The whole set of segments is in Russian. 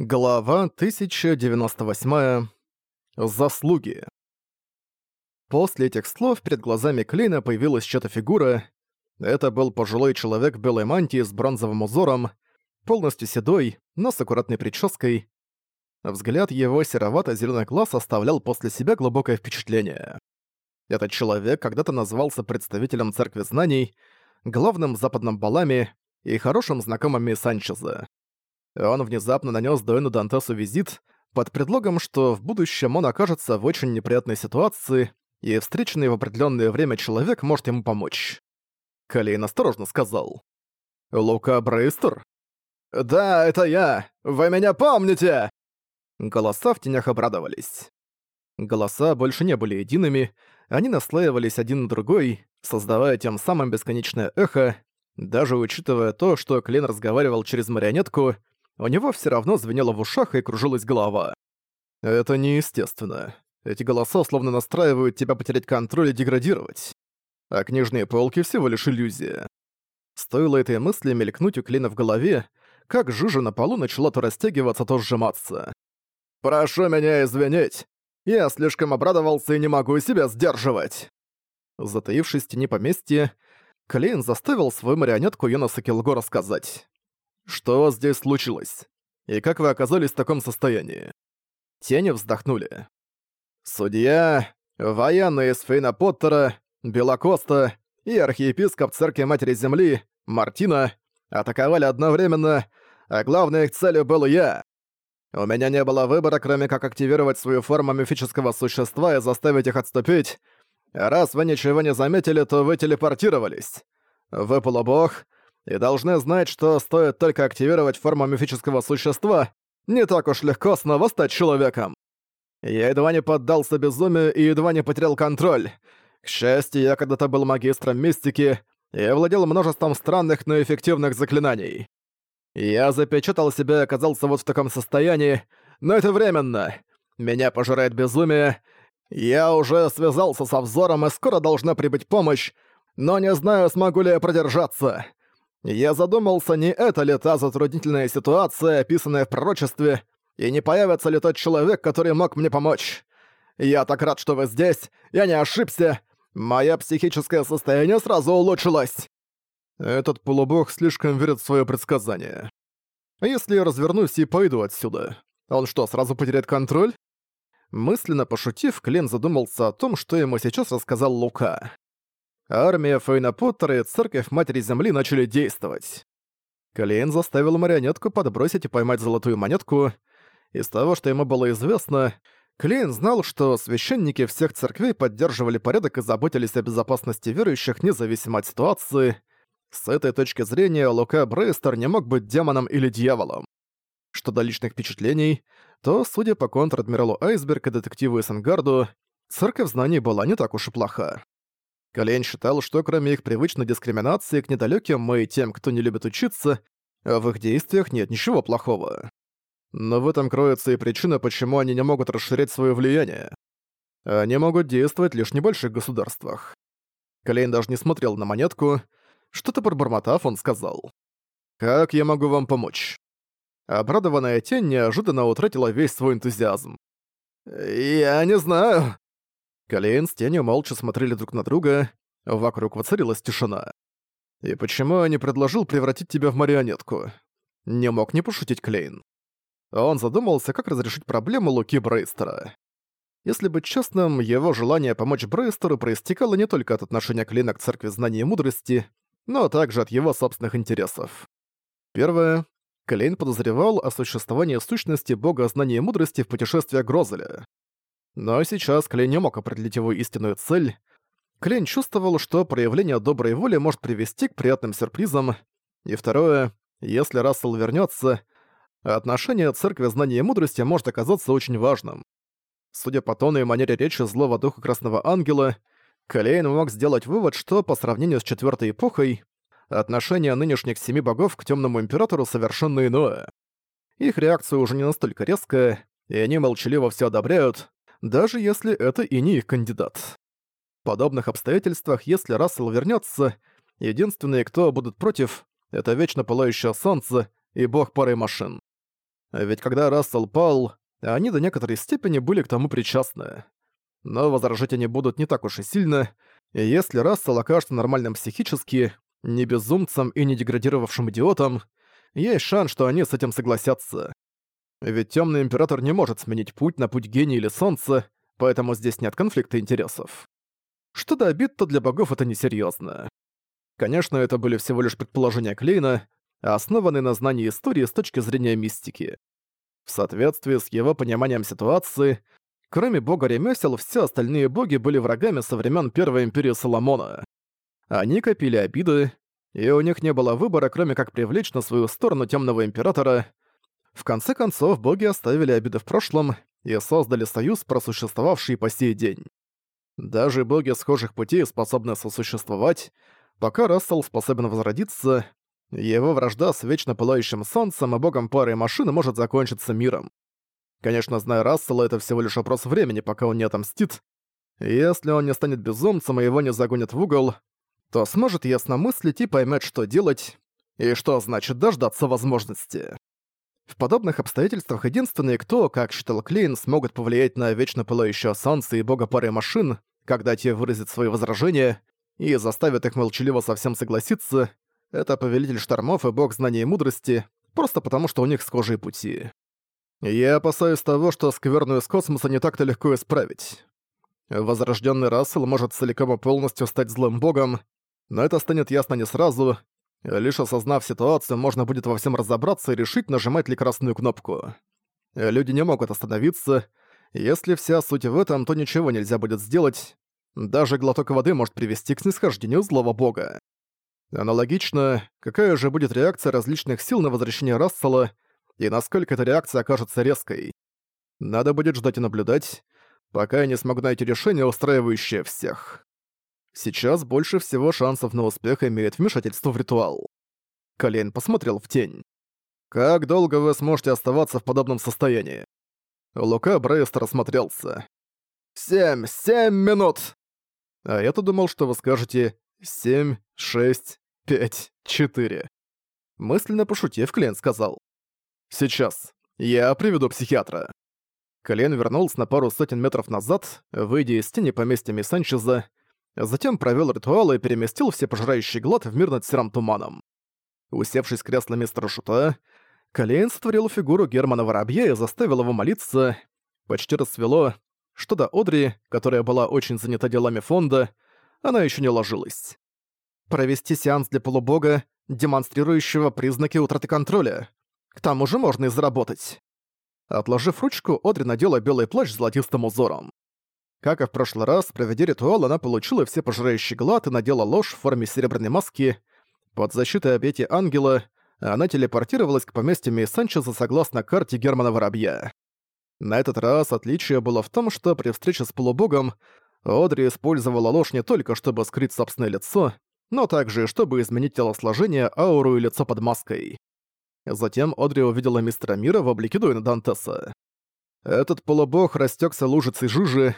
Глава 1098. Заслуги. После этих слов перед глазами Клейна появилась чья-то фигура. Это был пожилой человек в белой мантии с бронзовым узором, полностью седой, но с аккуратной прической. Взгляд его серовато зеленый глаз оставлял после себя глубокое впечатление. Этот человек когда-то назывался представителем Церкви Знаний, главным западным балами и хорошим знакомыми Санчеза. Он внезапно нанес Дуэну Дантесу визит под предлогом, что в будущем он окажется в очень неприятной ситуации, и встреченный в определенное время человек может ему помочь. Калейн осторожно сказал. «Лука Брейстер?» «Да, это я! Вы меня помните!» Голоса в тенях обрадовались. Голоса больше не были едиными, они наслаивались один на другой, создавая тем самым бесконечное эхо, даже учитывая то, что Клен разговаривал через марионетку, у него все равно звенело в ушах и кружилась голова. Это неестественно. Эти голоса словно настраивают тебя потерять контроль и деградировать. А книжные полки всего лишь иллюзия. Стоило этой мысли мелькнуть у Клина в голове, как жижа на полу начала то растягиваться, то сжиматься. «Прошу меня извинить! Я слишком обрадовался и не могу себя сдерживать!» Затаившись в тени поместья, Клейн заставил свою марионетку Йонаса Килго рассказать. Что здесь случилось? И как вы оказались в таком состоянии? Тени вздохнули. Судья, военные из Фейна Поттера, Белокоста и архиепископ Церкви Матери Земли, Мартина, атаковали одновременно, а главной их целью был я. У меня не было выбора, кроме как активировать свою форму мифического существа и заставить их отступить. Раз вы ничего не заметили, то вы телепортировались. Вы полубог, и должны знать, что стоит только активировать форму мифического существа, не так уж легко снова стать человеком. Я едва не поддался безумию и едва не потерял контроль. К счастью, я когда-то был магистром мистики и владел множеством странных, но эффективных заклинаний. Я запечатал себя и оказался вот в таком состоянии, но это временно. Меня пожирает безумие. Я уже связался со взором, и скоро должна прибыть помощь, но не знаю, смогу ли я продержаться. Я задумался, не это ли та затруднительная ситуация, описанная в пророчестве, и не появится ли тот человек, который мог мне помочь. Я так рад, что вы здесь, я не ошибся, мое психическое состояние сразу улучшилось. Этот полубог слишком верит в свое предсказание. Если я развернусь и пойду отсюда, он что, сразу потеряет контроль? Мысленно пошутив, Клен задумался о том, что ему сейчас рассказал Лука армия Фейна Поттера и церковь Матери Земли начали действовать. Клейн заставил марионетку подбросить и поймать золотую монетку. Из того, что ему было известно, Клейн знал, что священники всех церквей поддерживали порядок и заботились о безопасности верующих независимо от ситуации. С этой точки зрения Лука Брейстер не мог быть демоном или дьяволом. Что до личных впечатлений, то, судя по контр-адмиралу Айсберг и детективу Эссенгарду, церковь знаний была не так уж и плоха. Клейн считал, что кроме их привычной дискриминации к недалёким и тем, кто не любит учиться, в их действиях нет ничего плохого. Но в этом кроется и причина, почему они не могут расширять своё влияние. Они могут действовать лишь в небольших государствах. Клейн даже не смотрел на монетку. Что-то пробормотав, он сказал. «Как я могу вам помочь?» Обрадованная тень неожиданно утратила весь свой энтузиазм. «Я не знаю. Калейн с тенью молча смотрели друг на друга, а вокруг воцарилась тишина. «И почему я не предложил превратить тебя в марионетку?» Не мог не пошутить Клейн. Он задумался, как разрешить проблему Луки Брейстера. Если быть честным, его желание помочь Брейстеру проистекало не только от отношения Клейна к Церкви Знаний и Мудрости, но также от его собственных интересов. Первое. Клейн подозревал о существовании сущности бога знаний и мудрости в путешествии Грозеля. Но сейчас Клей не мог определить его истинную цель. Клейн чувствовал, что проявление доброй воли может привести к приятным сюрпризам. И второе, если Рассел вернется, отношение церкви знания и мудрости может оказаться очень важным. Судя по тону и манере речи злого духа Красного Ангела, Клейн мог сделать вывод, что по сравнению с Четвертой Эпохой, отношение нынешних семи богов к Темному Императору совершенно иное. Их реакция уже не настолько резкая, и они молчаливо все одобряют, даже если это и не их кандидат. В подобных обстоятельствах, если Рассел вернется, единственные, кто будут против, это вечно пылающее солнце и бог пары машин. А ведь когда Рассел пал, они до некоторой степени были к тому причастны. Но возражать они будут не так уж и сильно, и если Рассел окажется нормальным психически, не безумцем и не деградировавшим идиотом, есть шанс, что они с этим согласятся. Ведь Темный Император не может сменить путь на путь гения или солнца, поэтому здесь нет конфликта интересов. Что до обид, то для богов это несерьезно. Конечно, это были всего лишь предположения Клейна, основанные на знании истории с точки зрения мистики. В соответствии с его пониманием ситуации, кроме бога ремесел, все остальные боги были врагами со времен Первой Империи Соломона. Они копили обиды, и у них не было выбора, кроме как привлечь на свою сторону Темного Императора, в конце концов, боги оставили обиды в прошлом и создали союз, просуществовавший по сей день. Даже боги схожих путей способны сосуществовать, пока Рассел способен возродиться, его вражда с вечно пылающим солнцем и богом пары машины может закончиться миром. Конечно, зная Рассела, это всего лишь вопрос времени, пока он не отомстит. Если он не станет безумцем и его не загонят в угол, то сможет ясно мыслить и поймет, что делать, и что значит дождаться возможности. В подобных обстоятельствах единственные кто, как считал Клейн, смогут повлиять на вечно пылающее солнце и бога пары машин, когда те выразят свои возражения и заставят их молчаливо совсем согласиться, это повелитель штормов и бог знания и мудрости, просто потому что у них схожие пути. Я опасаюсь того, что скверную с космоса не так-то легко исправить. Возрожденный Рассел может целиком и полностью стать злым богом, но это станет ясно не сразу, Лишь осознав ситуацию, можно будет во всем разобраться и решить, нажимать ли красную кнопку. Люди не могут остановиться. Если вся суть в этом, то ничего нельзя будет сделать. Даже глоток воды может привести к снисхождению злого бога. Аналогично, какая же будет реакция различных сил на возвращение Рассела и насколько эта реакция окажется резкой. Надо будет ждать и наблюдать, пока я не смогу найти решение, устраивающее всех. Сейчас больше всего шансов на успех имеет вмешательство в ритуал. Колейн посмотрел в тень. «Как долго вы сможете оставаться в подобном состоянии?» Лука Брейстер рассмотрелся. «Семь! Семь минут!» А я-то думал, что вы скажете «семь, шесть, пять, четыре». Мысленно пошутив, Клен сказал. «Сейчас. Я приведу психиатра». Клен вернулся на пару сотен метров назад, выйдя из тени поместья Санчеза, затем провёл ритуал и переместил все пожирающий глот в мир над серым туманом. Усевшись в кресло мистера Шута, Калейн сотворил фигуру Германа Воробья и заставил его молиться. Почти рассвело. что до Одри, которая была очень занята делами фонда, она ещё не ложилась. Провести сеанс для полубога, демонстрирующего признаки утраты контроля. К тому же можно и заработать. Отложив ручку, Одри надела белый плащ с золотистым узором. Как и в прошлый раз, проведя ритуал, она получила все пожирающие глад и надела ложь в форме серебряной маски. Под защитой обети ангела она телепортировалась к поместью Мей Санчеса согласно карте Германа Воробья. На этот раз отличие было в том, что при встрече с полубогом Одри использовала ложь не только чтобы скрыть собственное лицо, но также и чтобы изменить телосложение, ауру и лицо под маской. Затем Одри увидела мистера Мира в облике Дуэна Дантеса. Этот полубог растекся лужицей жижи,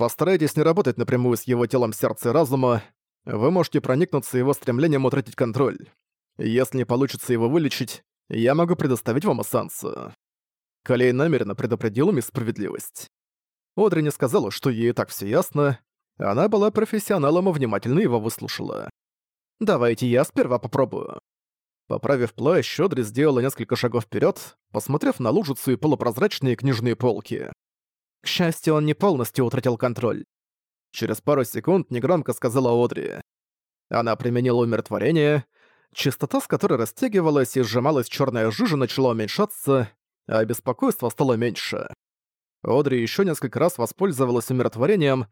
Постарайтесь не работать напрямую с его телом сердца и разума, вы можете проникнуться его стремлением утратить контроль. Если не получится его вылечить, я могу предоставить вам ассанцию». Калей намеренно предупредил им справедливость. Одри не сказала, что ей так все ясно. Она была профессионалом и внимательно его выслушала. «Давайте я сперва попробую». Поправив плащ, Одри сделала несколько шагов вперед, посмотрев на лужицу и полупрозрачные книжные полки. К счастью, он не полностью утратил контроль. Через пару секунд негромко сказала Одри. Она применила умиротворение. Частота, с которой растягивалась и сжималась черная жижа, начала уменьшаться, а беспокойство стало меньше. Одри еще несколько раз воспользовалась умиротворением,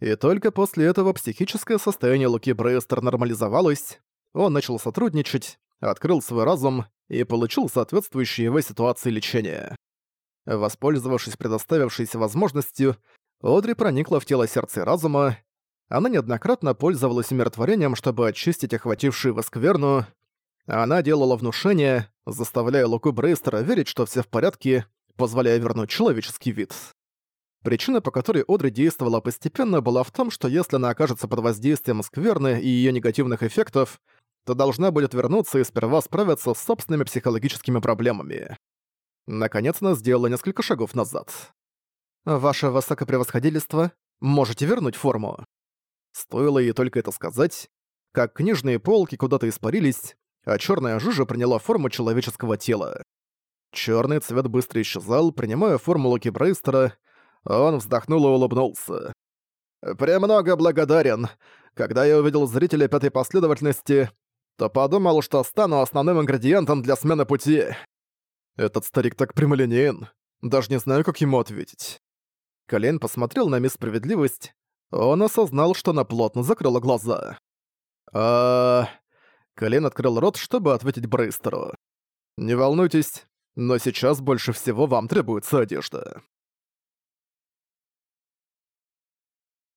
и только после этого психическое состояние Луки Брейстер нормализовалось, он начал сотрудничать, открыл свой разум и получил соответствующие его ситуации лечения. Воспользовавшись предоставившейся возможностью, Одри проникла в тело сердца и разума. Она неоднократно пользовалась умиротворением, чтобы очистить охватившую воскверну. Она делала внушение, заставляя Луку Брейстера верить, что все в порядке, позволяя вернуть человеческий вид. Причина, по которой Одри действовала постепенно, была в том, что если она окажется под воздействием скверны и ее негативных эффектов, то должна будет вернуться и сперва справиться с собственными психологическими проблемами. Наконец она сделала несколько шагов назад. «Ваше высокопревосходительство, можете вернуть форму». Стоило ей только это сказать, как книжные полки куда-то испарились, а черная жижа приняла форму человеческого тела. Черный цвет быстро исчезал, принимая форму Локи Брейстера, он вздохнул и улыбнулся. «Премного благодарен. Когда я увидел зрителя пятой последовательности, то подумал, что стану основным ингредиентом для смены пути». Этот старик так прямолинеен. Даже не знаю, как ему ответить. Колен посмотрел на мисс Справедливость. Он осознал, что она плотно закрыла глаза. а Колен открыл рот, чтобы ответить Брейстеру. «Не волнуйтесь, но сейчас больше всего вам требуется одежда».